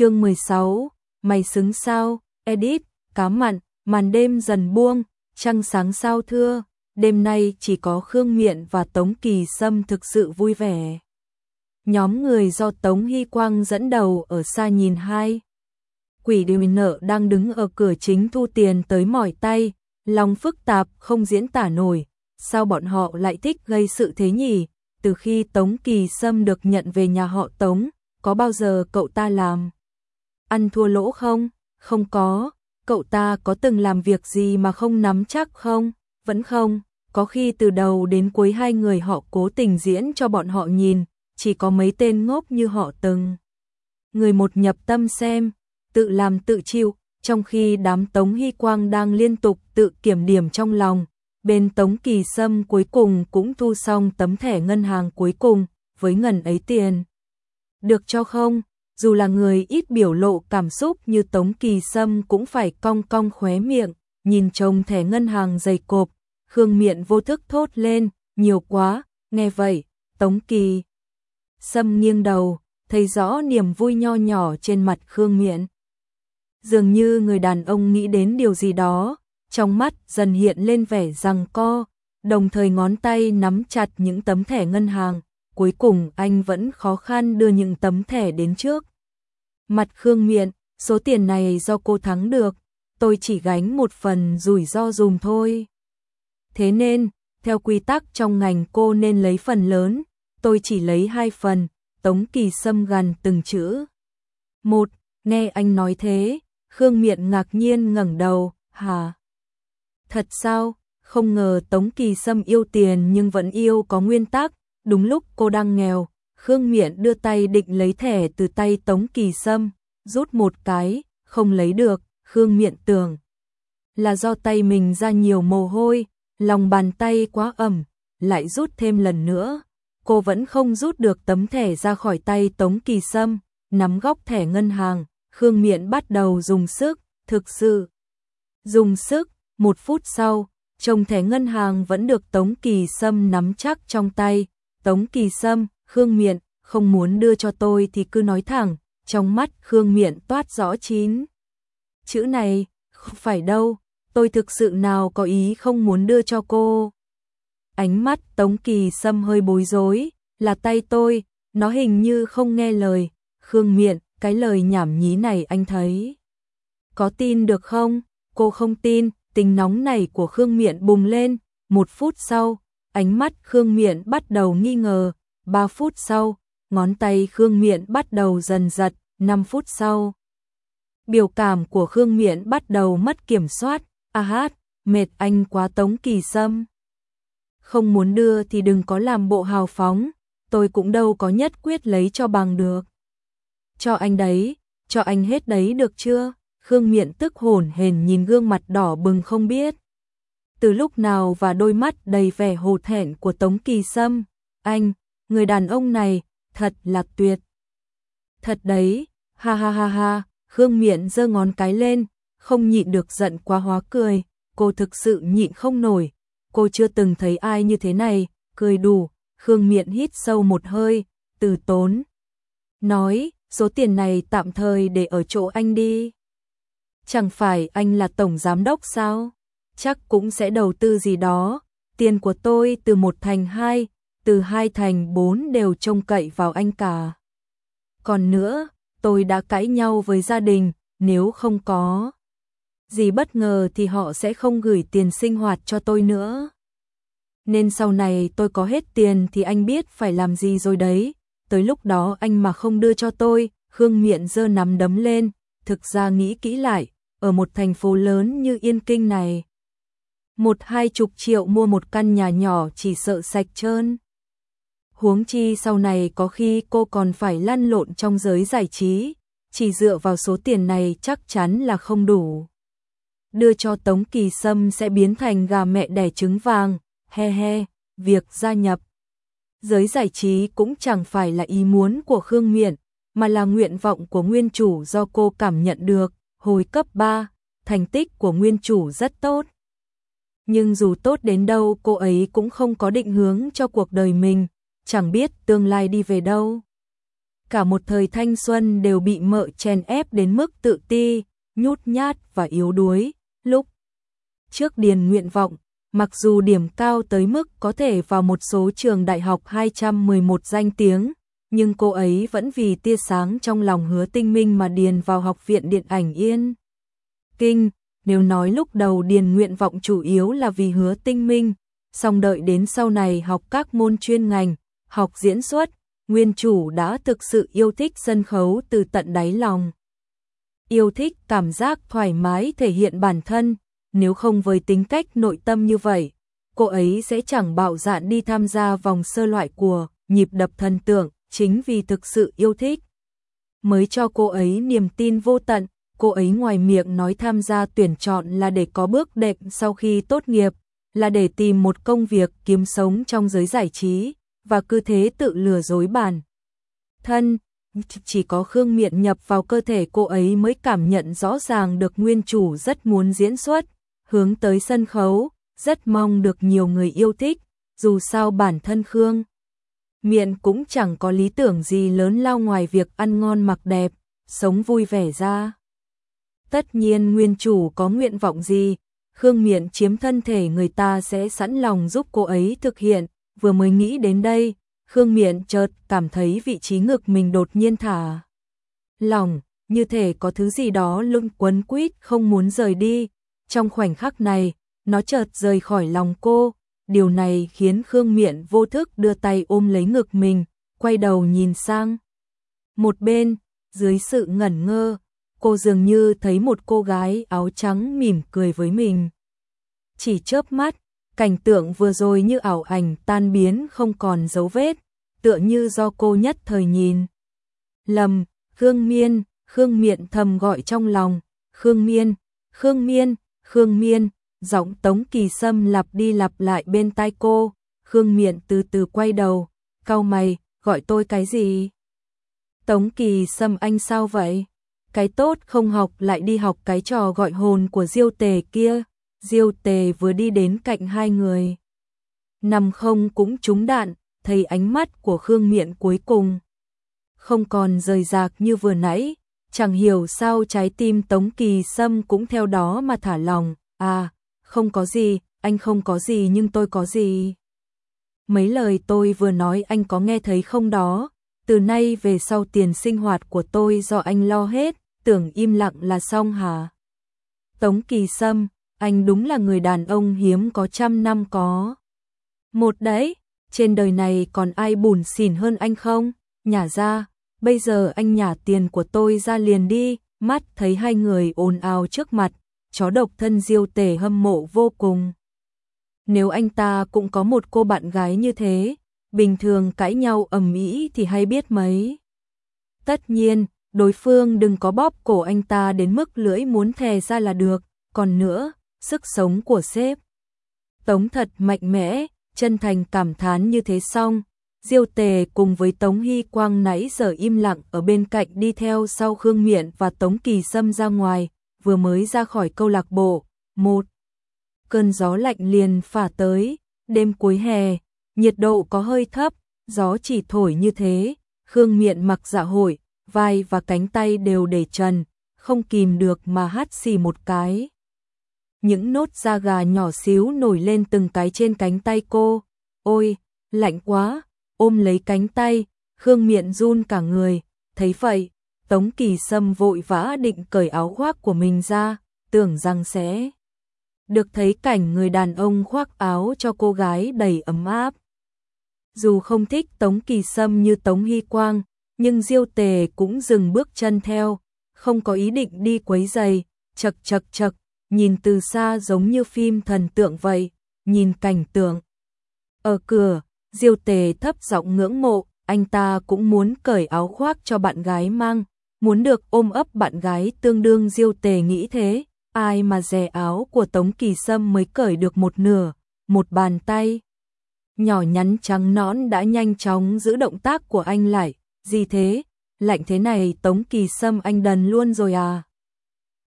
chương 16, mày xứng sao, edit, cá mặn, màn đêm dần buông, trăng sáng sao thưa, đêm nay chỉ có Khương Miện và Tống Kỳ Sâm thực sự vui vẻ. Nhóm người do Tống Hy Quang dẫn đầu ở xa nhìn hai. Quỷ điều nợ đang đứng ở cửa chính thu tiền tới mỏi tay, lòng phức tạp không diễn tả nổi, sao bọn họ lại thích gây sự thế nhỉ? Từ khi Tống Kỳ Sâm được nhận về nhà họ Tống, có bao giờ cậu ta làm ăn thua lỗ không? Không có, cậu ta có từng làm việc gì mà không nắm chắc không? Vẫn không, có khi từ đầu đến cuối hai người họ cố tình diễn cho bọn họ nhìn, chỉ có mấy tên ngốc như họ từng. Người một nhập tâm xem, tự làm tự chịu, trong khi đám Tống Hy Quang đang liên tục tự kiểm điểm trong lòng, bên Tống Kỳ Sâm cuối cùng cũng thu xong tấm thẻ ngân hàng cuối cùng, với ngần ấy tiền. Được cho không? Dù là người ít biểu lộ cảm xúc như Tống Kỳ Sâm cũng phải cong cong khóe miệng, nhìn chồng thẻ ngân hàng dày cộp, Khương Miện vô thức thốt lên, nhiều quá, nghe vậy, Tống Kỳ Sâm nghiêng đầu, thấy rõ niềm vui nho nhỏ trên mặt Khương Miện. Dường như người đàn ông nghĩ đến điều gì đó, trong mắt dần hiện lên vẻ rằng co, đồng thời ngón tay nắm chặt những tấm thẻ ngân hàng, cuối cùng anh vẫn khó khăn đưa những tấm thẻ đến trước. Mặt Khương Miện, số tiền này do cô thắng được, tôi chỉ gánh một phần rủi ro dùm thôi. Thế nên, theo quy tắc trong ngành cô nên lấy phần lớn, tôi chỉ lấy hai phần, Tống Kỳ Sâm gần từng chữ. Một, nghe anh nói thế, Khương Miện ngạc nhiên ngẩng đầu, hà. Thật sao, không ngờ Tống Kỳ Sâm yêu tiền nhưng vẫn yêu có nguyên tắc, đúng lúc cô đang nghèo, Khương Miện đưa tay định lấy thẻ từ tay Tống Kỳ Sâm, rút một cái, không lấy được, Khương Miện tưởng là do tay mình ra nhiều mồ hôi, lòng bàn tay quá ẩm, lại rút thêm lần nữa. Cô vẫn không rút được tấm thẻ ra khỏi tay Tống Kỳ Sâm, nắm góc thẻ ngân hàng, Khương Miện bắt đầu dùng sức, thực sự. Dùng sức, một phút sau, chồng thẻ ngân hàng vẫn được Tống Kỳ Sâm nắm chắc trong tay. Tống Kỳ Sâm, Khương Miện, không muốn đưa cho tôi thì cứ nói thẳng, trong mắt Khương Miện toát rõ chín. Chữ này, không phải đâu, tôi thực sự nào có ý không muốn đưa cho cô. Ánh mắt Tống Kỳ Sâm hơi bối rối, là tay tôi, nó hình như không nghe lời, Khương Miện, cái lời nhảm nhí này anh thấy. Có tin được không? Cô không tin, tình nóng này của Khương Miện bùng lên, một phút sau, ánh mắt Khương Miện bắt đầu nghi ngờ, ba phút sau, ngón tay Khương Miện bắt đầu dần giật, năm phút sau. Biểu cảm của Khương Miện bắt đầu mất kiểm soát, a hát, mệt anh quá tống kỳ sâm. Không muốn đưa thì đừng có làm bộ hào phóng, tôi cũng đâu có nhất quyết lấy cho bằng được. Cho anh đấy, cho anh hết đấy được chưa? Khương Miện tức hồn hền nhìn gương mặt đỏ bừng không biết. Từ lúc nào và đôi mắt đầy vẻ hồ thẹn của Tống Kỳ Sâm, anh, người đàn ông này, thật là tuyệt. Thật đấy, ha ha ha ha, Khương Miện giơ ngón cái lên, không nhịn được giận quá hóa cười, cô thực sự nhịn không nổi, cô chưa từng thấy ai như thế này, cười đủ, Khương Miện hít sâu một hơi, từ tốn. Nói, số tiền này tạm thời để ở chỗ anh đi. Chẳng phải anh là tổng giám đốc sao? Chắc cũng sẽ đầu tư gì đó, tiền của tôi từ một thành hai, từ hai thành bốn đều trông cậy vào anh cả. Còn nữa, tôi đã cãi nhau với gia đình, nếu không có gì bất ngờ thì họ sẽ không gửi tiền sinh hoạt cho tôi nữa. Nên sau này tôi có hết tiền thì anh biết phải làm gì rồi đấy, tới lúc đó anh mà không đưa cho tôi, Khương miệng dơ nắm đấm lên, thực ra nghĩ kỹ lại, ở một thành phố lớn như Yên Kinh này. Một hai chục triệu mua một căn nhà nhỏ chỉ sợ sạch trơn. Huống chi sau này có khi cô còn phải lăn lộn trong giới giải trí, chỉ dựa vào số tiền này chắc chắn là không đủ. Đưa cho Tống Kỳ Sâm sẽ biến thành gà mẹ đẻ trứng vàng, he he, việc gia nhập. Giới giải trí cũng chẳng phải là ý muốn của Khương Miện, mà là nguyện vọng của nguyên chủ do cô cảm nhận được, hồi cấp 3, thành tích của nguyên chủ rất tốt. Nhưng dù tốt đến đâu cô ấy cũng không có định hướng cho cuộc đời mình, chẳng biết tương lai đi về đâu. cả một thời thanh xuân đều bị mợ chèn ép đến mức tự ti, nhút nhát và yếu đuối. Lúc trước điền nguyện vọng, mặc dù điểm cao tới mức có thể vào một số trường đại học 211 danh tiếng, nhưng cô ấy vẫn vì tia sáng trong lòng hứa tinh minh mà điền vào học viện điện ảnh Yên. Kinh, nếu nói lúc đầu điền nguyện vọng chủ yếu là vì hứa tinh minh, song đợi đến sau này học các môn chuyên ngành, học diễn xuất, nguyên chủ đã thực sự yêu thích sân khấu từ tận đáy lòng. Yêu thích cảm giác thoải mái thể hiện bản thân, nếu không với tính cách nội tâm như vậy, cô ấy sẽ chẳng bạo dạn đi tham gia vòng sơ loại của nhịp đập thần tượng, chính vì thực sự yêu thích. Mới cho cô ấy niềm tin vô tận, cô ấy ngoài miệng nói tham gia tuyển chọn là để có bước đệm sau khi tốt nghiệp, là để tìm một công việc kiếm sống trong giới giải trí, và cứ thế tự lừa dối bản. Thân, chỉ có Khương Miện nhập vào cơ thể cô ấy mới cảm nhận rõ ràng được nguyên chủ rất muốn diễn xuất, hướng tới sân khấu, rất mong được nhiều người yêu thích, dù sao bản thân Khương. Miện cũng chẳng có lý tưởng gì lớn lao ngoài việc ăn ngon mặc đẹp, sống vui vẻ ra. Tất nhiên nguyên chủ có nguyện vọng gì, Khương Miện chiếm thân thể người ta sẽ sẵn lòng giúp cô ấy thực hiện, vừa mới nghĩ đến đây, Khương Miện chợt cảm thấy vị trí ngực mình đột nhiên thả. Lòng, như thể có thứ gì đó lưng quấn quýt không muốn rời đi, trong khoảnh khắc này, nó chợt rời khỏi lòng cô, điều này khiến Khương Miện vô thức đưa tay ôm lấy ngực mình, quay đầu nhìn sang. Một bên, dưới sự ngẩn ngơ, cô dường như thấy một cô gái áo trắng mỉm cười với mình. Chỉ chớp mắt, cảnh tượng vừa rồi như ảo ảnh tan biến không còn dấu vết, tựa như do cô nhất thời nhìn. Lầm, Khương Miên, Khương Miện thầm gọi trong lòng, Khương Miên, Khương Miên, Khương Miên, giọng Tống Kỳ Sâm lặp đi lặp lại bên tai cô, Khương Miện từ từ quay đầu, cau mày, gọi tôi cái gì? Tống Kỳ Sâm anh sao vậy? Cái tốt không học lại đi học cái trò gọi hồn của Diêu Tề kia. Diêu Tề vừa đi đến cạnh hai người. Nằm không cũng trúng đạn, thấy ánh mắt của Khương Miện cuối cùng. Không còn rời rạc như vừa nãy, chẳng hiểu sao trái tim Tống Kỳ Sâm cũng theo đó mà thả lòng. À, không có gì, anh không có gì nhưng tôi có gì. Mấy lời tôi vừa nói anh có nghe thấy không đó, từ nay về sau tiền sinh hoạt của tôi do anh lo hết, tưởng im lặng là xong hả? Tống Kỳ Sâm, anh đúng là người đàn ông hiếm có trăm năm có. Một đấy, trên đời này còn ai bùn xỉn hơn anh không? Nhả ra, bây giờ anh nhả tiền của tôi ra liền đi, mắt thấy hai người ồn ào trước mặt, chó độc thân diêu tề hâm mộ vô cùng. Nếu anh ta cũng có một cô bạn gái như thế, bình thường cãi nhau ầm ĩ thì hay biết mấy. Tất nhiên, đối phương đừng có bóp cổ anh ta đến mức lưỡi muốn thè ra là được, còn nữa, sức sống của sếp. Tống thật mạnh mẽ, chân thành cảm thán như thế xong, Diêu Tề cùng với Tống Hy Quang nãy giờ im lặng ở bên cạnh đi theo sau Khương Miện và Tống Kỳ Sâm ra ngoài, vừa mới ra khỏi câu lạc bộ. Một cơn gió lạnh liền phả tới, đêm cuối hè, nhiệt độ có hơi thấp, gió chỉ thổi như thế, Khương Miện mặc dạ hội, vai và cánh tay đều để trần, không kìm được mà hát xì một cái. Những nốt da gà nhỏ xíu nổi lên từng cái trên cánh tay cô. Ôi, lạnh quá, ôm lấy cánh tay, Khương miệng run cả người, thấy vậy, Tống Kỳ Sâm vội vã định cởi áo khoác của mình ra, tưởng rằng sẽ được thấy cảnh người đàn ông khoác áo cho cô gái đầy ấm áp. Dù không thích Tống Kỳ Sâm như Tống Hy Quang, nhưng Diêu Tề cũng dừng bước chân theo, không có ý định đi quấy giày, chật chật chật, nhìn từ xa giống như phim thần tượng vậy, nhìn cảnh tượng. Ở cửa, Diêu Tề thấp giọng ngưỡng mộ, anh ta cũng muốn cởi áo khoác cho bạn gái mang, muốn được ôm ấp bạn gái tương đương Diêu Tề nghĩ thế, ai mà rẻ áo của Tống Kỳ Sâm mới cởi được một nửa, một bàn tay. Nhỏ nhắn trắng nõn đã nhanh chóng giữ động tác của anh lại, gì thế, lạnh thế này Tống Kỳ Sâm anh đần luôn rồi à.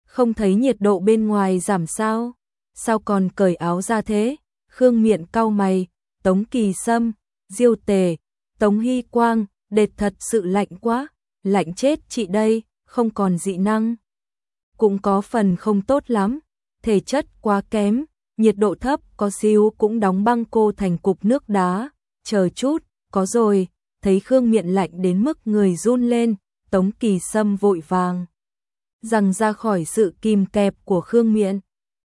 Không thấy nhiệt độ bên ngoài giảm sao, sao còn cởi áo ra thế, Khương Miện cau mày, Tống Kỳ Sâm, Diêu Tề, Tống Hy Quang, đệt thật sự lạnh quá, lạnh chết chị đây, không còn dị năng. Cũng có phần không tốt lắm, thể chất quá kém, nhiệt độ thấp có siêu cũng đóng băng cô thành cục nước đá, chờ chút, có rồi, thấy Khương Miện lạnh đến mức người run lên, Tống Kỳ Sâm vội vàng. Rằng ra khỏi sự kìm kẹp của Khương Miện,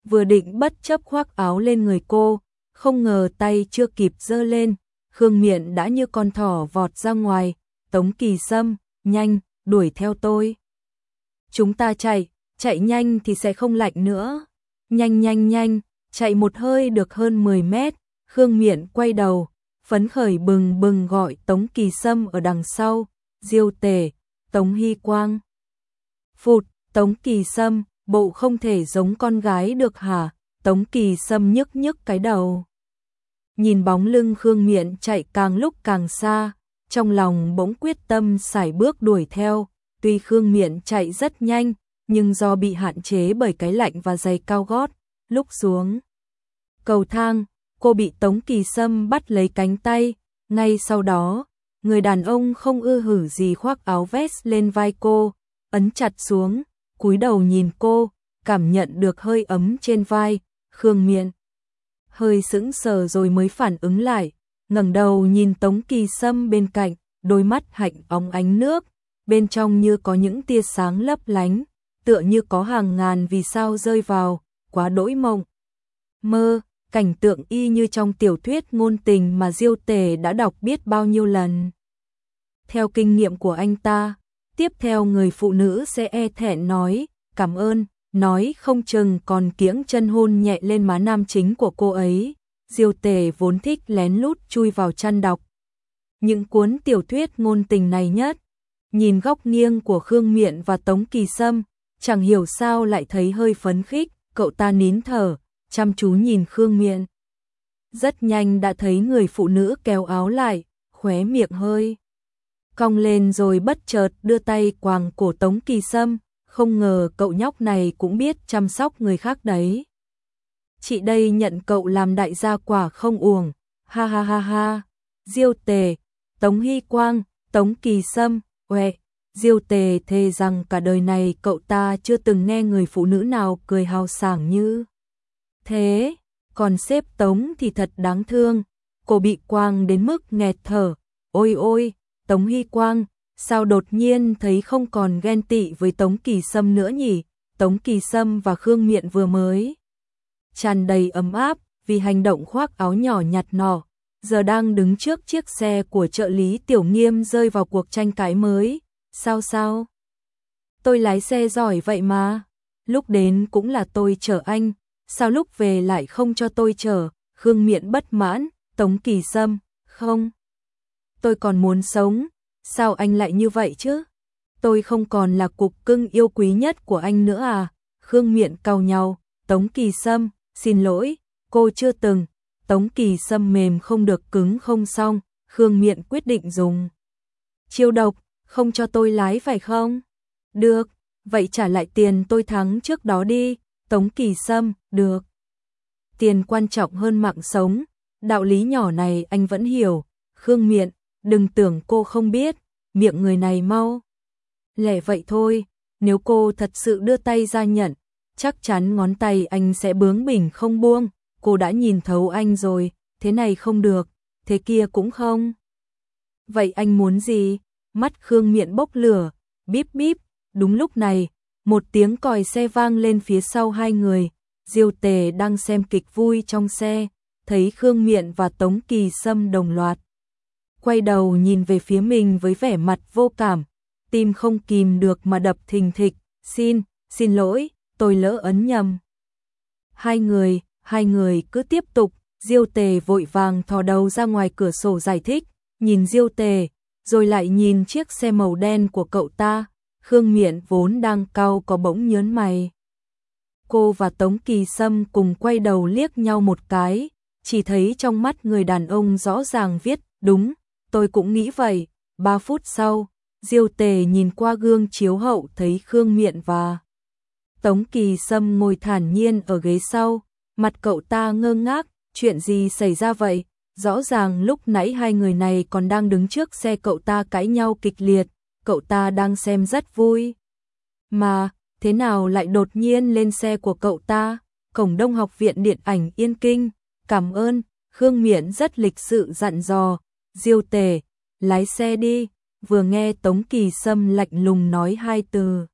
vừa định bất chấp khoác áo lên người cô, không ngờ tay chưa kịp dơ lên, Khương Miện đã như con thỏ vọt ra ngoài, Tống Kỳ Sâm, nhanh, đuổi theo tôi. Chúng ta chạy, chạy nhanh thì sẽ không lạnh nữa. Nhanh nhanh nhanh, chạy một hơi được hơn 10 mét, Khương Miện quay đầu, phấn khởi bừng bừng gọi Tống Kỳ Sâm ở đằng sau, Diêu Tề, Tống Hy Quang. Phụt, Tống Kỳ Sâm, bộ không thể giống con gái được hả? Tống Kỳ Sâm nhức nhức cái đầu. Nhìn bóng lưng Khương Miện chạy càng lúc càng xa, trong lòng bỗng quyết tâm xài bước đuổi theo, tuy Khương Miện chạy rất nhanh, nhưng do bị hạn chế bởi cái lạnh và giày cao gót, lúc xuống cầu thang, cô bị Tống Kỳ Sâm bắt lấy cánh tay, ngay sau đó, người đàn ông không ưa hử gì khoác áo vest lên vai cô, ấn chặt xuống, cúi đầu nhìn cô, cảm nhận được hơi ấm trên vai, Khương Miện hơi sững sờ rồi mới phản ứng lại, ngẩng đầu nhìn Tống Kỳ Sâm bên cạnh, đôi mắt hạnh óng ánh nước, bên trong như có những tia sáng lấp lánh, tựa như có hàng ngàn vì sao rơi vào, quá đỗi mộng. Mơ, cảnh tượng y như trong tiểu thuyết ngôn tình mà Diêu Tề đã đọc biết bao nhiêu lần. Theo kinh nghiệm của anh ta, tiếp theo người phụ nữ sẽ e thẹn nói, cảm ơn, nói không chừng còn kiễng chân hôn nhẹ lên má nam chính của cô ấy. Diêu Tề vốn thích lén lút chui vào chăn đọc. Những cuốn tiểu thuyết ngôn tình này nhất, nhìn góc nghiêng của Khương Miện và Tống Kỳ Sâm, chẳng hiểu sao lại thấy hơi phấn khích, cậu ta nín thở, chăm chú nhìn Khương Miện. Rất nhanh đã thấy người phụ nữ kéo áo lại, khóe miệng hơi cong lên rồi bất chợt đưa tay quàng cổ Tống Kỳ Sâm, không ngờ cậu nhóc này cũng biết chăm sóc người khác đấy. Chị đây nhận cậu làm đại gia quả không uổng, ha ha ha ha. Diêu Tề, Tống Hy Quang, Tống Kỳ Sâm, uệ, Diêu Tề thề rằng cả đời này cậu ta chưa từng nghe người phụ nữ nào cười hào sảng như thế. Còn xếp Tống thì thật đáng thương, cô bị quang đến mức nghẹt thở. Ôi ôi, Tống Hy Quang, sao đột nhiên thấy không còn ghen tị với Tống Kỳ Sâm nữa nhỉ? Tống Kỳ Sâm và Khương Miện vừa mới tràn đầy ấm áp vì hành động khoác áo nhỏ nhặt nỏ, giờ đang đứng trước chiếc xe của trợ lý Tiểu Nghiêm rơi vào cuộc tranh cãi mới. Sao sao? Tôi lái xe giỏi vậy mà. Lúc đến cũng là tôi chở anh, sao lúc về lại không cho tôi chở? Khương Miện bất mãn, Tống Kỳ Sâm, không. Tôi còn muốn sống, sao anh lại như vậy chứ? Tôi không còn là cục cưng yêu quý nhất của anh nữa à? Khương Miện cau nhau, Tống Kỳ Sâm, xin lỗi, cô chưa từng. Tống Kỳ Sâm mềm không được cứng không xong, Khương Miện quyết định dùng. Chiêu độc, không cho tôi lái phải không? Được, vậy trả lại tiền tôi thắng trước đó đi, Tống Kỳ Sâm, được. Tiền quan trọng hơn mạng sống, đạo lý nhỏ này anh vẫn hiểu, Khương Miện, đừng tưởng cô không biết, miệng người này mau. Lẻ vậy thôi, nếu cô thật sự đưa tay ra nhận, chắc chắn ngón tay anh sẽ bướng bỉnh không buông, cô đã nhìn thấu anh rồi, thế này không được, thế kia cũng không. Vậy anh muốn gì? Mắt Khương miệng bốc lửa, bíp bíp, đúng lúc này, một tiếng còi xe vang lên phía sau hai người, Diêu Tề đang xem kịch vui trong xe, thấy Khương Miện và Tống Kỳ Sâm đồng loạt quay đầu nhìn về phía mình với vẻ mặt vô cảm, tim không kìm được mà đập thình thịch, xin, xin lỗi, tôi lỡ ấn nhầm. Hai người, hai người cứ tiếp tục, Diêu Tề vội vàng thò đầu ra ngoài cửa sổ giải thích, nhìn Diêu Tề, rồi lại nhìn chiếc xe màu đen của cậu ta, Khương Miện vốn đang cau có bỗng nhớn mày. Cô và Tống Kỳ Sâm cùng quay đầu liếc nhau một cái, chỉ thấy trong mắt người đàn ông rõ ràng viết, đúng, tôi cũng nghĩ vậy. Ba phút sau, Diêu Tề nhìn qua gương chiếu hậu thấy Khương Miện và Tống Kỳ Sâm ngồi thản nhiên ở ghế sau, mặt cậu ta ngơ ngác, chuyện gì xảy ra vậy? Rõ ràng lúc nãy hai người này còn đang đứng trước xe cậu ta cãi nhau kịch liệt, cậu ta đang xem rất vui. Mà, thế nào lại đột nhiên lên xe của cậu ta? Cổng Đông học viện điện ảnh Yên Kinh, cảm ơn, Khương Miễn rất lịch sự dặn dò, Diêu Tề, lái xe đi, vừa nghe Tống Kỳ Sâm lạnh lùng nói hai từ.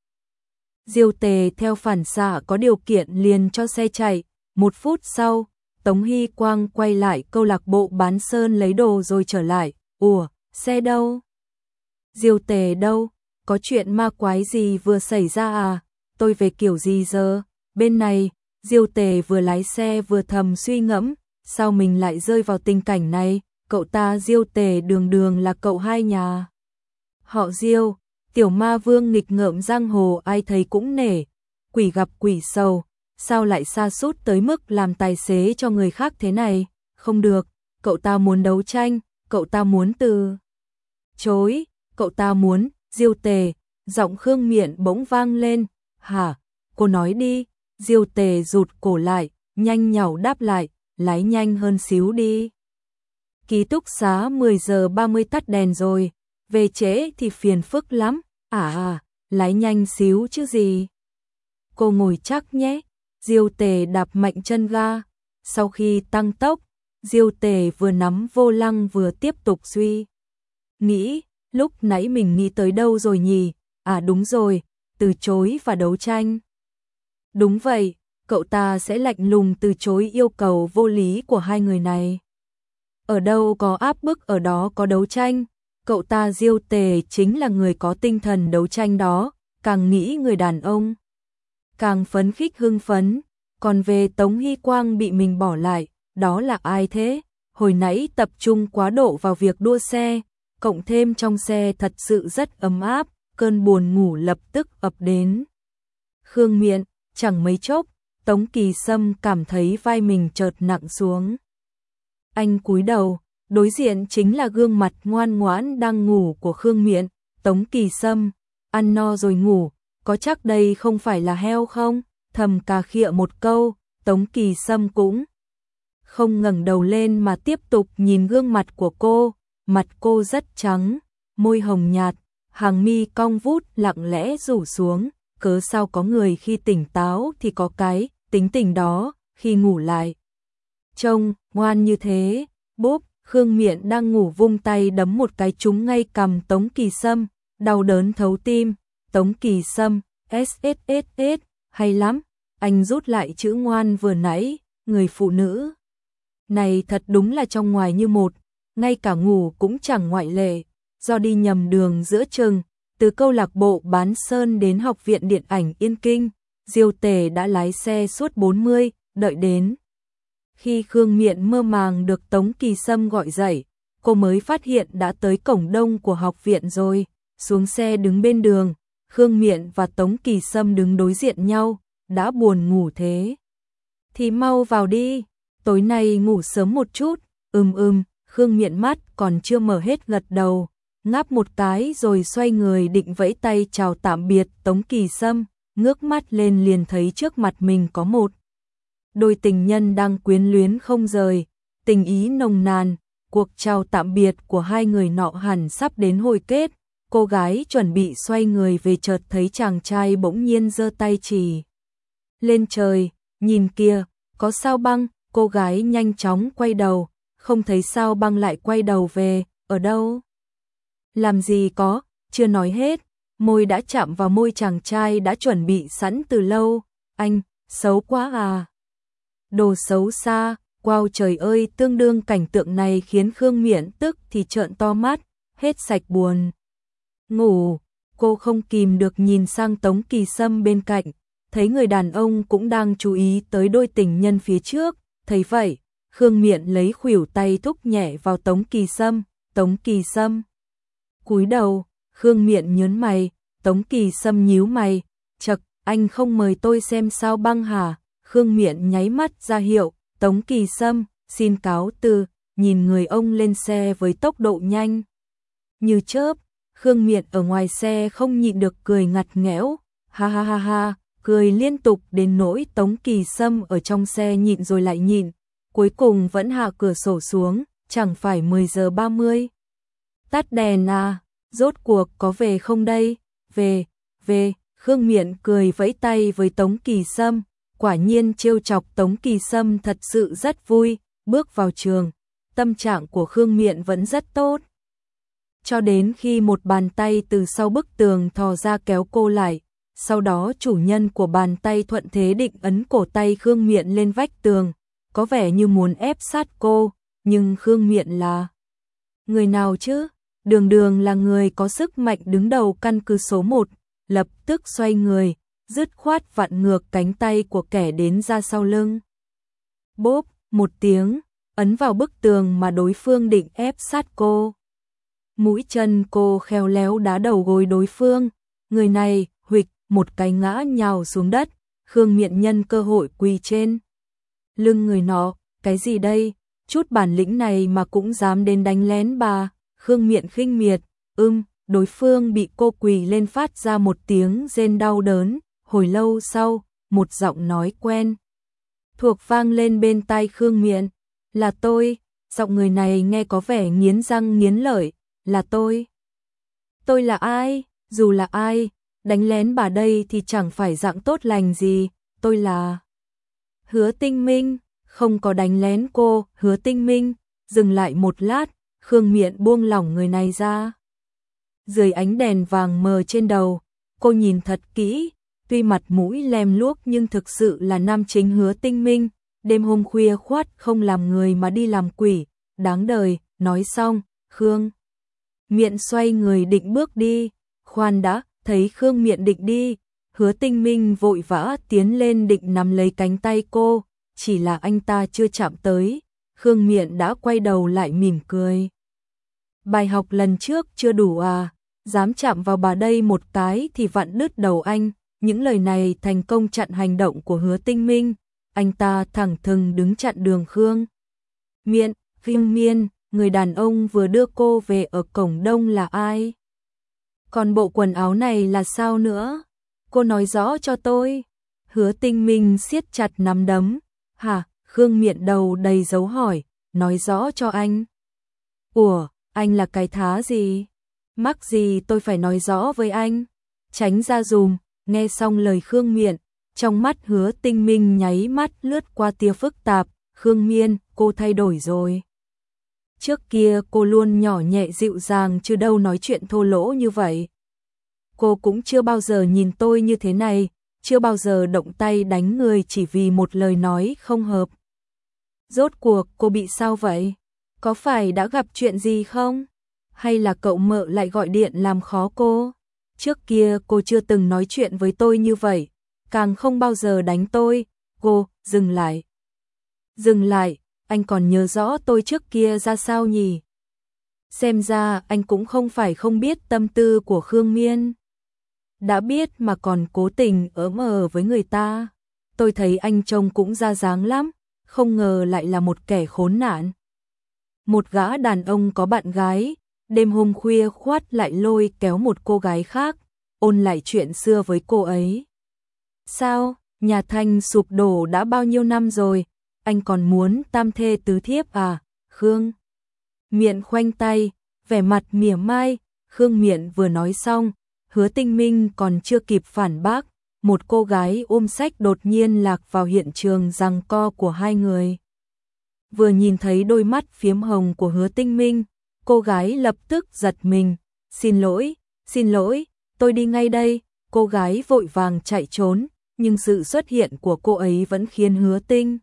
Diêu Tề theo phản xạ có điều kiện liền cho xe chạy, một phút sau, Tống Hy Quang quay lại câu lạc bộ bán sơn lấy đồ rồi trở lại, ủa, xe đâu? Diêu Tề đâu? Có chuyện ma quái gì vừa xảy ra à? Tôi về kiểu gì giờ? Bên này, Diêu Tề vừa lái xe vừa thầm suy ngẫm, sao mình lại rơi vào tình cảnh này? Cậu ta Diêu Tề đường đường là cậu hai nhà. Họ Diêu, tiểu ma vương nghịch ngợm giang hồ ai thấy cũng nể, quỷ gặp quỷ sầu, sao lại xa sút tới mức làm tài xế cho người khác thế này? Không được, cậu ta muốn đấu tranh, cậu ta muốn từ chối, cậu ta muốn, Diêu Tề, giọng Khương Miện bỗng vang lên, "Hả? Cô nói đi." Diêu Tề rụt cổ lại, nhanh nhảu đáp lại, "Lái nhanh hơn xíu đi." Ký túc xá 10 giờ 30 tắt đèn rồi, về trễ thì phiền phức lắm. À à, lái nhanh xíu chứ gì. Cô ngồi chắc nhé. Diêu Tề đạp mạnh chân ga. Sau khi tăng tốc, Diêu Tề vừa nắm vô lăng vừa tiếp tục suy. Nghĩ, lúc nãy mình nghĩ tới đâu rồi nhỉ? À đúng rồi, từ chối và đấu tranh. Đúng vậy, cậu ta sẽ lạnh lùng từ chối yêu cầu vô lý của hai người này. Ở đâu có áp bức ở đó có đấu tranh, cậu ta diêu tề chính là người có tinh thần đấu tranh đó, càng nghĩ người đàn ông. Càng phấn khích hưng phấn, còn về Tống Hy Quang bị mình bỏ lại, đó là ai thế? Hồi nãy tập trung quá độ vào việc đua xe, cộng thêm trong xe thật sự rất ấm áp, cơn buồn ngủ lập tức ập đến. Khương miệng, chẳng mấy chốc, Tống Kỳ Sâm cảm thấy vai mình chợt nặng xuống. Anh cúi đầu, đối diện chính là gương mặt ngoan ngoãn đang ngủ của Khương Miện, Tống Kỳ Sâm, ăn no rồi ngủ, có chắc đây không phải là heo không? Thầm cà khịa một câu, Tống Kỳ Sâm cũng không ngẩng đầu lên mà tiếp tục nhìn gương mặt của cô, mặt cô rất trắng, môi hồng nhạt, hàng mi cong vút lặng lẽ rủ xuống, cớ sao có người khi tỉnh táo thì có cái tính tình đó, khi ngủ lại. Trông, ngoan như thế, bốp, Khương Miện đang ngủ vung tay đấm một cái trúng ngay cầm Tống Kỳ Sâm, đau đớn thấu tim, Tống Kỳ Sâm, SSSS, hay lắm, anh rút lại chữ ngoan vừa nãy, người phụ nữ. Này thật đúng là trong ngoài như một, ngay cả ngủ cũng chẳng ngoại lệ, do đi nhầm đường giữa chừng, từ câu lạc bộ bán sơn đến học viện điện ảnh Yên Kinh, Diêu Tề đã lái xe suốt 40, đợi đến. Khi Khương Miện mơ màng được Tống Kỳ Sâm gọi dậy, cô mới phát hiện đã tới cổng đông của học viện rồi, xuống xe đứng bên đường, Khương Miện và Tống Kỳ Sâm đứng đối diện nhau, đã buồn ngủ thế. Thì mau vào đi, tối nay ngủ sớm một chút, ừm ừm, Khương Miện mắt còn chưa mở hết gật đầu, ngáp một cái rồi xoay người định vẫy tay chào tạm biệt Tống Kỳ Sâm, ngước mắt lên liền thấy trước mặt mình có một đôi tình nhân đang quyến luyến không rời, tình ý nồng nàn, cuộc chào tạm biệt của hai người nọ hẳn sắp đến hồi kết, cô gái chuẩn bị xoay người về chợt thấy chàng trai bỗng nhiên giơ tay chỉ. Lên trời, nhìn kia, có sao băng, cô gái nhanh chóng quay đầu, không thấy sao băng lại quay đầu về, ở đâu? Làm gì có, chưa nói hết, môi đã chạm vào môi chàng trai đã chuẩn bị sẵn từ lâu, anh, xấu quá à. Đồ xấu xa, wow trời ơi tương đương cảnh tượng này khiến Khương Miễn tức thì trợn to mắt, hết sạch buồn. Ngủ, cô không kìm được nhìn sang Tống Kỳ Sâm bên cạnh, thấy người đàn ông cũng đang chú ý tới đôi tình nhân phía trước, thấy vậy, Khương Miện lấy khuỷu tay thúc nhẹ vào Tống Kỳ Sâm, Tống Kỳ Sâm. cúi đầu, Khương Miện nhớn mày, Tống Kỳ Sâm nhíu mày, chật, anh không mời tôi xem sao băng hả? Khương Miện nháy mắt ra hiệu, Tống Kỳ Sâm, xin cáo từ, nhìn người ông lên xe với tốc độ nhanh. Như chớp, Khương Miện ở ngoài xe không nhịn được cười ngặt nghẽo, ha ha ha ha, cười liên tục đến nỗi Tống Kỳ Sâm ở trong xe nhịn rồi lại nhịn, cuối cùng vẫn hạ cửa sổ xuống, chẳng phải 10 giờ 30. Tắt đèn à, rốt cuộc có về không đây? Về, về, Khương Miện cười vẫy tay với Tống Kỳ Sâm, quả nhiên trêu chọc Tống Kỳ Sâm thật sự rất vui, bước vào trường, tâm trạng của Khương Miện vẫn rất tốt. Cho đến khi một bàn tay từ sau bức tường thò ra kéo cô lại, sau đó chủ nhân của bàn tay thuận thế định ấn cổ tay Khương Miện lên vách tường, có vẻ như muốn ép sát cô, nhưng Khương Miện là người nào chứ? Đường đường là người có sức mạnh đứng đầu căn cứ số 1, lập tức xoay người, dứt khoát vặn ngược cánh tay của kẻ đến ra sau lưng. Bốp, một tiếng, ấn vào bức tường mà đối phương định ép sát cô. Mũi chân cô khéo léo đá đầu gối đối phương, người này, huịch, một cái ngã nhào xuống đất, Khương Miện nhân cơ hội quỳ trên. Lưng người nó, cái gì đây, chút bản lĩnh này mà cũng dám đến đánh lén bà, Khương Miện khinh miệt, ưm, đối phương bị cô quỳ lên phát ra một tiếng rên đau đớn, hồi lâu sau, một giọng nói quen. Thuộc vang lên bên tai Khương Miện, là tôi, giọng người này nghe có vẻ nghiến răng nghiến lợi, là tôi. Tôi là ai, dù là ai, đánh lén bà đây thì chẳng phải dạng tốt lành gì, tôi là... Hứa tinh minh, không có đánh lén cô, hứa tinh minh, dừng lại một lát, Khương Miện buông lỏng người này ra. Dưới ánh đèn vàng mờ trên đầu, cô nhìn thật kỹ, tuy mặt mũi lem luốc nhưng thực sự là nam chính hứa tinh minh, đêm hôm khuya khoát không làm người mà đi làm quỷ, đáng đời, nói xong, Khương. Miện xoay người định bước đi, khoan đã, thấy Khương Miện định đi, hứa tinh minh vội vã tiến lên định nắm lấy cánh tay cô, chỉ là anh ta chưa chạm tới, Khương Miện đã quay đầu lại mỉm cười. Bài học lần trước chưa đủ à, dám chạm vào bà đây một cái thì vặn đứt đầu anh, những lời này thành công chặn hành động của hứa tinh minh, anh ta thẳng thừng đứng chặn đường Khương. Miện, Khương Miên, người đàn ông vừa đưa cô về ở cổng đông là ai? Còn bộ quần áo này là sao nữa? Cô nói rõ cho tôi. Hứa tinh minh siết chặt nắm đấm. Hả, Khương miệng đầu đầy dấu hỏi, nói rõ cho anh. Ủa, anh là cái thá gì? Mắc gì tôi phải nói rõ với anh? Tránh ra dùm, nghe xong lời Khương Miện trong mắt hứa tinh minh nháy mắt lướt qua tia phức tạp, Khương miên, cô thay đổi rồi. Trước kia cô luôn nhỏ nhẹ dịu dàng chứ đâu nói chuyện thô lỗ như vậy. Cô cũng chưa bao giờ nhìn tôi như thế này, chưa bao giờ động tay đánh người chỉ vì một lời nói không hợp. Rốt cuộc cô bị sao vậy? Có phải đã gặp chuyện gì không? Hay là cậu mợ lại gọi điện làm khó cô? Trước kia cô chưa từng nói chuyện với tôi như vậy, càng không bao giờ đánh tôi. Cô, dừng lại. Dừng lại, anh còn nhớ rõ tôi trước kia ra sao nhỉ? Xem ra anh cũng không phải không biết tâm tư của Khương Miên. Đã biết mà còn cố tình ở mờ với người ta. Tôi thấy anh trông cũng ra dáng lắm, không ngờ lại là một kẻ khốn nạn. Một gã đàn ông có bạn gái, đêm hôm khuya khoát lại lôi kéo một cô gái khác, ôn lại chuyện xưa với cô ấy. Sao, nhà Thanh sụp đổ đã bao nhiêu năm rồi, anh còn muốn tam thê tứ thiếp à, Khương? Miệng khoanh tay, vẻ mặt mỉa mai, Khương miệng vừa nói xong, hứa tinh minh còn chưa kịp phản bác, một cô gái ôm sách đột nhiên lạc vào hiện trường rằng co của hai người. Vừa nhìn thấy đôi mắt phiếm hồng của hứa tinh minh, cô gái lập tức giật mình, xin lỗi, xin lỗi, tôi đi ngay đây, cô gái vội vàng chạy trốn, nhưng sự xuất hiện của cô ấy vẫn khiến hứa tinh.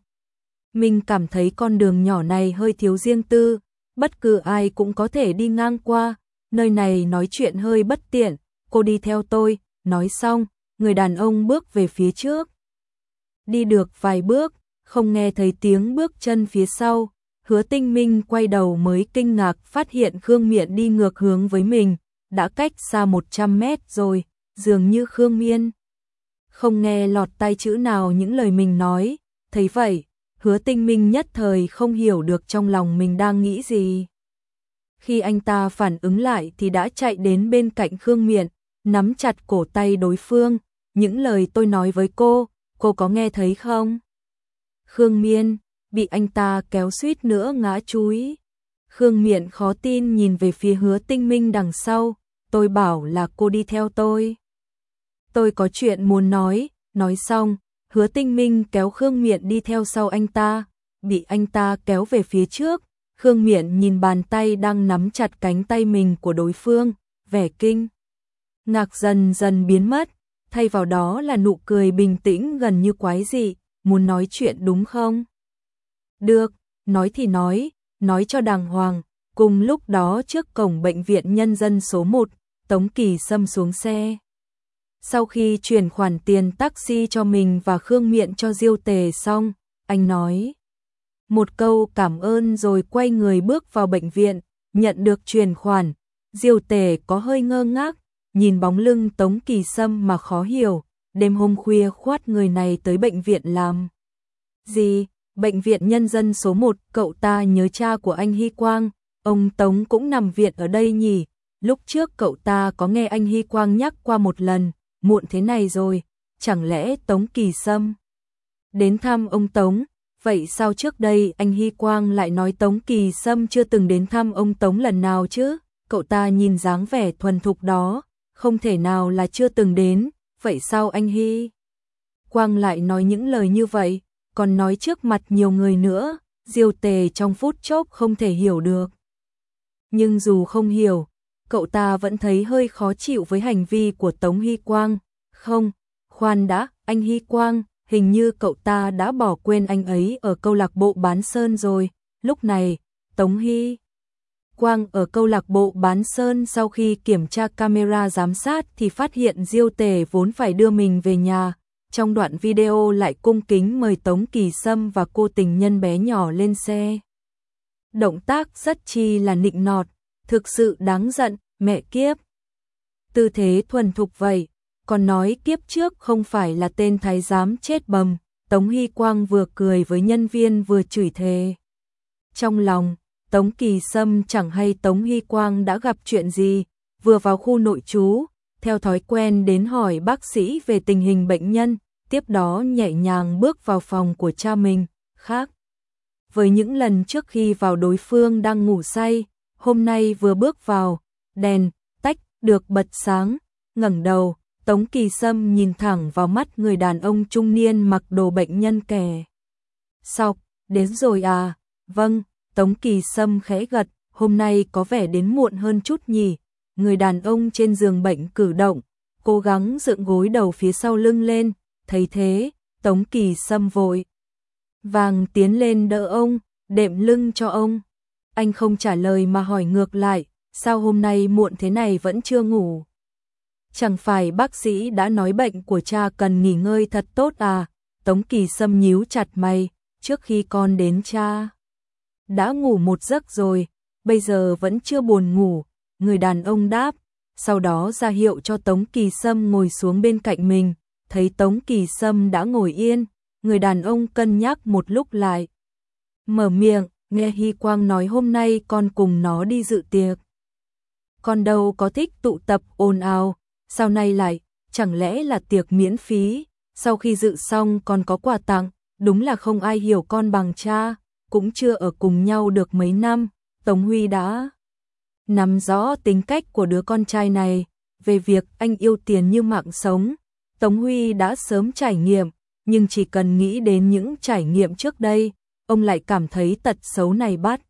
Mình cảm thấy con đường nhỏ này hơi thiếu riêng tư, bất cứ ai cũng có thể đi ngang qua, nơi này nói chuyện hơi bất tiện, cô đi theo tôi, nói xong, người đàn ông bước về phía trước. Đi được vài bước, không nghe thấy tiếng bước chân phía sau, hứa tinh minh quay đầu mới kinh ngạc phát hiện Khương Miện đi ngược hướng với mình, đã cách xa 100 mét rồi, dường như Khương Miên. Không nghe lọt tai chữ nào những lời mình nói, thấy vậy, hứa tinh minh nhất thời không hiểu được trong lòng mình đang nghĩ gì. Khi anh ta phản ứng lại thì đã chạy đến bên cạnh Khương Miện, nắm chặt cổ tay đối phương, những lời tôi nói với cô, cô có nghe thấy không? Khương Miên, bị anh ta kéo suýt nữa ngã chúi. Khương Miện khó tin nhìn về phía hứa tinh minh đằng sau, tôi bảo là cô đi theo tôi. Tôi có chuyện muốn nói, nói xong, hứa tinh minh kéo Khương Miện đi theo sau anh ta, bị anh ta kéo về phía trước, Khương Miện nhìn bàn tay đang nắm chặt cánh tay mình của đối phương, vẻ kinh. Ngạc dần dần biến mất, thay vào đó là nụ cười bình tĩnh gần như quái dị, muốn nói chuyện đúng không? Được, nói thì nói, nói cho đàng hoàng, cùng lúc đó trước cổng bệnh viện nhân dân số 1, Tống Kỳ Sâm xuống xe. Sau khi chuyển khoản tiền taxi cho mình và Khương Miện cho Diêu Tề xong, anh nói một câu cảm ơn rồi quay người bước vào bệnh viện, nhận được chuyển khoản. Diêu Tề có hơi ngơ ngác, nhìn bóng lưng Tống Kỳ Sâm mà khó hiểu, đêm hôm khuya khoát người này tới bệnh viện làm. Gì? Bệnh viện nhân dân số 1, cậu ta nhớ cha của anh Hy Quang, ông Tống cũng nằm viện ở đây nhỉ? Lúc trước cậu ta có nghe anh Hy Quang nhắc qua một lần, muộn thế này rồi, chẳng lẽ Tống Kỳ Sâm đến thăm ông Tống? Vậy sao trước đây anh Hy Quang lại nói Tống Kỳ Sâm chưa từng đến thăm ông Tống lần nào chứ? Cậu ta nhìn dáng vẻ thuần thục đó, không thể nào là chưa từng đến, vậy sao anh Hy? Quang lại nói những lời như vậy, còn nói trước mặt nhiều người nữa, diêu tề trong phút chốc không thể hiểu được. Nhưng dù không hiểu, cậu ta vẫn thấy hơi khó chịu với hành vi của Tống Hy Quang. Không, khoan đã, anh Hy Quang, hình như cậu ta đã bỏ quên anh ấy ở câu lạc bộ bán sơn rồi. Lúc này, Tống Hy Quang ở câu lạc bộ bán sơn sau khi kiểm tra camera giám sát thì phát hiện Diêu Tề vốn phải đưa mình về nhà. Trong đoạn video lại cung kính mời Tống Kỳ Sâm và cô tình nhân bé nhỏ lên xe. Động tác rất chi là nịnh nọt, thực sự đáng giận, mẹ kiếp. Tư thế thuần thục vậy, còn nói kiếp trước không phải là tên thái giám chết bầm, Tống Hy Quang vừa cười với nhân viên vừa chửi thề. Trong lòng, Tống Kỳ Sâm chẳng hay Tống Hy Quang đã gặp chuyện gì, vừa vào khu nội trú, theo thói quen đến hỏi bác sĩ về tình hình bệnh nhân, tiếp đó nhẹ nhàng bước vào phòng của cha mình, khác. Với những lần trước khi vào đối phương đang ngủ say, hôm nay vừa bước vào, đèn, tách, được bật sáng, ngẩng đầu, Tống Kỳ Sâm nhìn thẳng vào mắt người đàn ông trung niên mặc đồ bệnh nhân kẻ. Sọc, đến rồi à, vâng, Tống Kỳ Sâm khẽ gật, hôm nay có vẻ đến muộn hơn chút nhỉ. Người đàn ông trên giường bệnh cử động, cố gắng dựng gối đầu phía sau lưng lên, thấy thế, Tống Kỳ Sâm vội. Vàng tiến lên đỡ ông, đệm lưng cho ông. Anh không trả lời mà hỏi ngược lại, sao hôm nay muộn thế này vẫn chưa ngủ? Chẳng phải bác sĩ đã nói bệnh của cha cần nghỉ ngơi thật tốt à? Tống Kỳ Sâm nhíu chặt mày, trước khi con đến cha. Đã ngủ một giấc rồi, bây giờ vẫn chưa buồn ngủ, người đàn ông đáp, sau đó ra hiệu cho Tống Kỳ Sâm ngồi xuống bên cạnh mình, thấy Tống Kỳ Sâm đã ngồi yên, người đàn ông cân nhắc một lúc lại. Mở miệng, nghe Hy Quang nói hôm nay con cùng nó đi dự tiệc. Con đâu có thích tụ tập ồn ào, sau này lại, chẳng lẽ là tiệc miễn phí, sau khi dự xong còn có quà tặng, đúng là không ai hiểu con bằng cha, cũng chưa ở cùng nhau được mấy năm, Tống Huy đã nắm rõ tính cách của đứa con trai này, về việc anh yêu tiền như mạng sống, Tống Huy đã sớm trải nghiệm, nhưng chỉ cần nghĩ đến những trải nghiệm trước đây, ông lại cảm thấy tật xấu này bắt.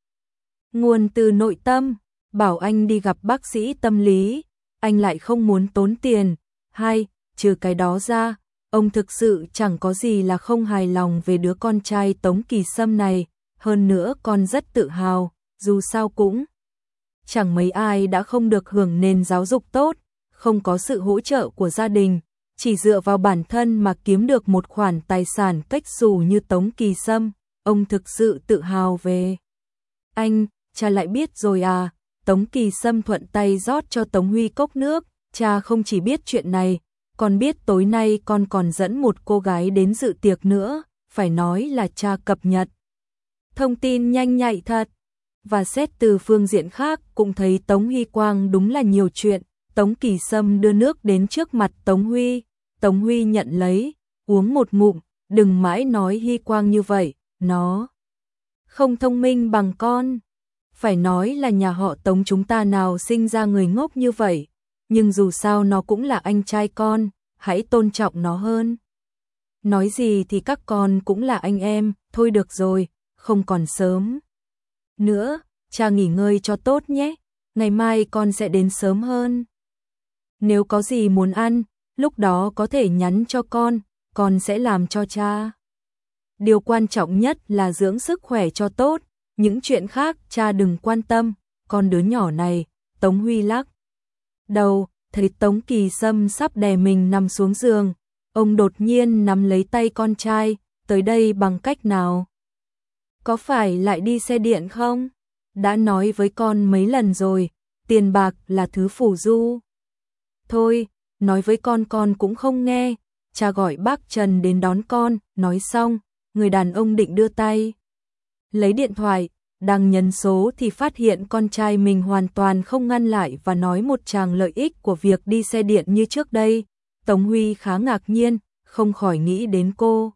Nguồn từ nội tâm, bảo anh đi gặp bác sĩ tâm lý, anh lại không muốn tốn tiền. Hai, trừ cái đó ra, ông thực sự chẳng có gì là không hài lòng về đứa con trai Tống Kỳ Sâm này, hơn nữa con rất tự hào, dù sao cũng chẳng mấy ai đã không được hưởng nền giáo dục tốt, không có sự hỗ trợ của gia đình, chỉ dựa vào bản thân mà kiếm được một khoản tài sản cách xù như Tống Kỳ Sâm, ông thực sự tự hào về. Anh, cha lại biết rồi à, Tống Kỳ Sâm thuận tay rót cho Tống Huy cốc nước, cha không chỉ biết chuyện này, còn biết tối nay con còn dẫn một cô gái đến dự tiệc nữa, phải nói là cha cập nhật. Thông tin nhanh nhạy thật, và xét từ phương diện khác cũng thấy Tống huy Quang đúng là nhiều chuyện, Tống Kỳ Sâm đưa nước đến trước mặt Tống Huy, Tống Huy nhận lấy, uống một ngụm, đừng mãi nói Hy Quang như vậy, nó không thông minh bằng con. phải nói là nhà họ Tống chúng ta nào sinh ra người ngốc như vậy, nhưng dù sao nó cũng là anh trai con, hãy tôn trọng nó hơn. Nói gì thì các con cũng là anh em, thôi được rồi, không còn sớm. Nữa, cha nghỉ ngơi cho tốt nhé, ngày mai con sẽ đến sớm hơn. Nếu có gì muốn ăn, lúc đó có thể nhắn cho con, con sẽ làm cho cha. Điều quan trọng nhất là dưỡng sức khỏe cho tốt, những chuyện khác cha đừng quan tâm, con đứa nhỏ này, Tống Huy lắc. Đầu, thấy Tống Kỳ Sâm sắp đè mình nằm xuống giường, ông đột nhiên nắm lấy tay con trai, tới đây bằng cách nào? Có phải lại đi xe điện không? Đã nói với con mấy lần rồi, tiền bạc là thứ phù du. Thôi, nói với con con cũng không nghe, cha gọi bác Trần đến đón con, nói xong, người đàn ông định đưa tay. Lấy điện thoại, đang nhấn số thì phát hiện con trai mình hoàn toàn không ngăn lại và nói một tràng lợi ích của việc đi xe điện như trước đây. Tống Huy khá ngạc nhiên, không khỏi nghĩ đến cô.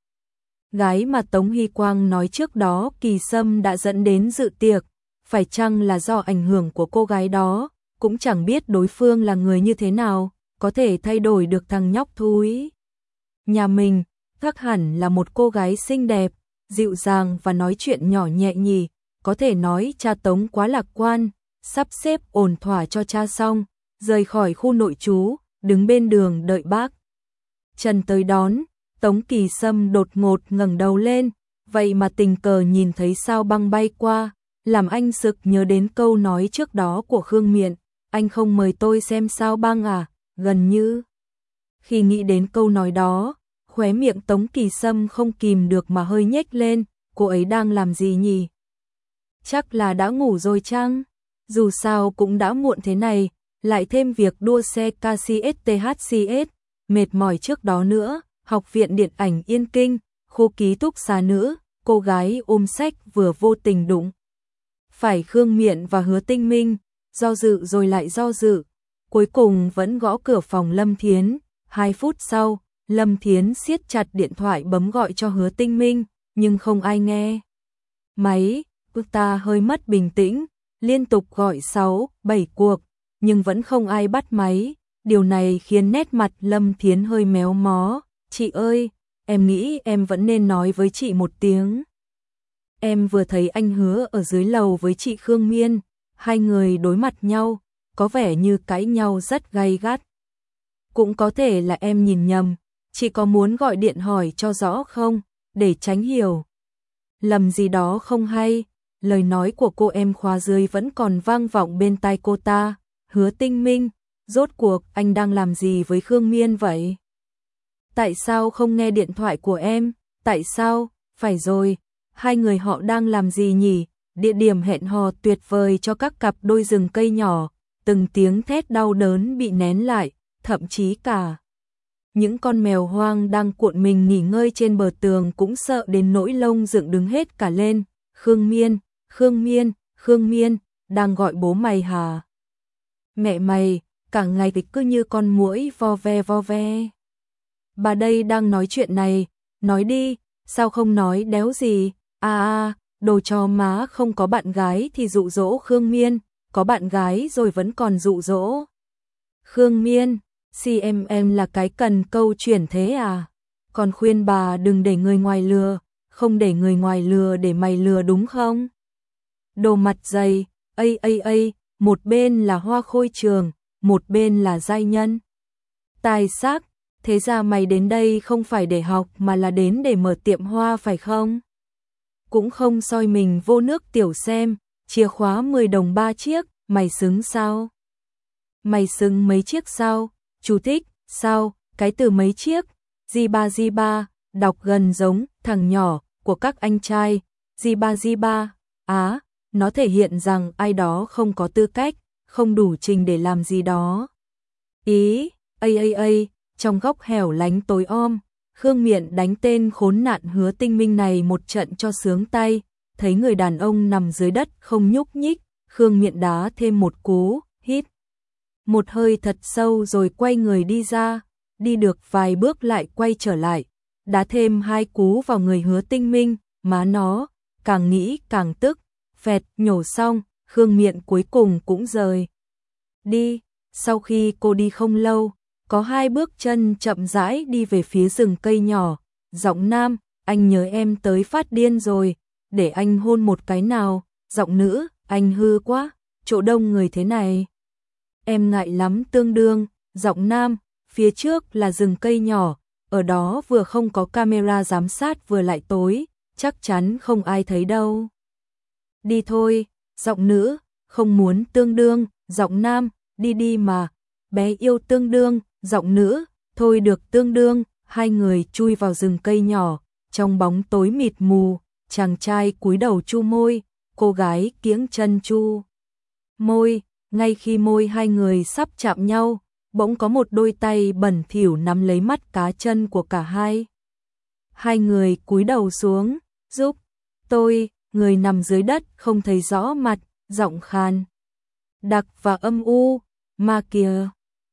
Gái mà Tống Hy Quang nói trước đó kỳ sâm đã dẫn đến dự tiệc, phải chăng là do ảnh hưởng của cô gái đó, cũng chẳng biết đối phương là người như thế nào, có thể thay đổi được thằng nhóc thúi. Nhà mình, chắc hẳn là một cô gái xinh đẹp, dịu dàng và nói chuyện nhỏ nhẹ nhì, có thể nói cha Tống quá lạc quan, sắp xếp ổn thỏa cho cha xong, rời khỏi khu nội trú, đứng bên đường đợi bác. Trần tới đón, Tống Kỳ Sâm đột ngột ngẩng đầu lên, vậy mà tình cờ nhìn thấy sao băng bay qua, làm anh sực nhớ đến câu nói trước đó của Khương Miện, anh không mời tôi xem sao băng à, gần như. Khi nghĩ đến câu nói đó, khóe miệng Tống Kỳ Sâm không kìm được mà hơi nhếch lên, cô ấy đang làm gì nhỉ? Chắc là đã ngủ rồi chăng? Dù sao cũng đã muộn thế này, lại thêm việc đua xe KCSTHCS, mệt mỏi trước đó nữa, học viện điện ảnh Yên Kinh, khu ký túc xá nữ, cô gái ôm sách vừa vô tình đụng. Phải Khương Miện và Hứa Tinh Minh, do dự rồi lại do dự, cuối cùng vẫn gõ cửa phòng Lâm Thiến, hai phút sau, Lâm Thiến siết chặt điện thoại bấm gọi cho Hứa Tinh Minh, nhưng không ai nghe. Máy, ta hơi mất bình tĩnh, liên tục gọi 6, 7 cuộc, nhưng vẫn không ai bắt máy, điều này khiến nét mặt Lâm Thiến hơi méo mó, chị ơi, em nghĩ em vẫn nên nói với chị một tiếng. Em vừa thấy anh hứa ở dưới lầu với chị Khương Miên, hai người đối mặt nhau, có vẻ như cãi nhau rất gay gắt. Cũng có thể là em nhìn nhầm, chị có muốn gọi điện hỏi cho rõ không, để tránh hiểu. Lầm gì đó không hay, lời nói của cô em khóa dưới vẫn còn vang vọng bên tai cô ta, hứa tinh minh, rốt cuộc anh đang làm gì với Khương Miên vậy? Tại sao không nghe điện thoại của em? Tại sao? Phải rồi, hai người họ đang làm gì nhỉ? Địa điểm hẹn hò tuyệt vời cho các cặp đôi rừng cây nhỏ, từng tiếng thét đau đớn bị nén lại, thậm chí cả những con mèo hoang đang cuộn mình nghỉ ngơi trên bờ tường cũng sợ đến nỗi lông dựng đứng hết cả lên. Khương Miên, Khương Miên, Khương Miên, đang gọi bố mày hà. Mẹ mày, cả ngày thì cứ như con muỗi vo ve vo ve. Bà đây đang nói chuyện này, nói đi, sao không nói đéo gì, à à, đồ cho má không có bạn gái thì dụ dỗ Khương Miên, có bạn gái rồi vẫn còn dụ dỗ. Khương Miên, CMM là cái cần câu chuyển thế à? Còn khuyên bà đừng để người ngoài lừa, không để người ngoài lừa để mày lừa đúng không? Đồ mặt dày, ây ây ây, một bên là hoa khôi trường, một bên là giai nhân. Tài xác, thế ra mày đến đây không phải để học mà là đến để mở tiệm hoa phải không? Cũng không soi mình vô nước tiểu xem, chìa khóa 10 đồng ba chiếc, mày xứng sao? Mày xứng mấy chiếc sao? Chú thích, sao, cái từ mấy chiếc, di ba di ba, đọc gần giống thằng nhỏ của các anh trai, di ba di ba, á, nó thể hiện rằng ai đó không có tư cách, không đủ trình để làm gì đó. Ý, a a a, trong góc hẻo lánh tối om, Khương Miện đánh tên khốn nạn hứa tinh minh này một trận cho sướng tay, thấy người đàn ông nằm dưới đất không nhúc nhích, Khương Miện đá thêm một cú, hít. Một hơi thật sâu rồi quay người đi ra, đi được vài bước lại quay trở lại, đá thêm hai cú vào người hứa tinh minh, má nó, càng nghĩ càng tức, phẹt nhổ xong, Khương Miện cuối cùng cũng rời. Đi, sau khi cô đi không lâu, có hai bước chân chậm rãi đi về phía rừng cây nhỏ, giọng nam, anh nhớ em tới phát điên rồi, để anh hôn một cái nào, giọng nữ, anh hư quá, chỗ đông người thế này. Em ngại lắm tương đương, giọng nam, phía trước là rừng cây nhỏ, ở đó vừa không có camera giám sát vừa lại tối, chắc chắn không ai thấy đâu. Đi thôi, giọng nữ, không muốn tương đương, giọng nam, đi đi mà, bé yêu tương đương, giọng nữ, thôi được tương đương, hai người chui vào rừng cây nhỏ, trong bóng tối mịt mù, chàng trai cúi đầu chu môi, cô gái kiếng chân chu. Môi, ngay khi môi hai người sắp chạm nhau, bỗng có một đôi tay bẩn thỉu nắm lấy mắt cá chân của cả hai. Hai người cúi đầu xuống, giúp tôi, người nằm dưới đất không thấy rõ mặt, giọng khan. Đặc và âm u, ma kìa.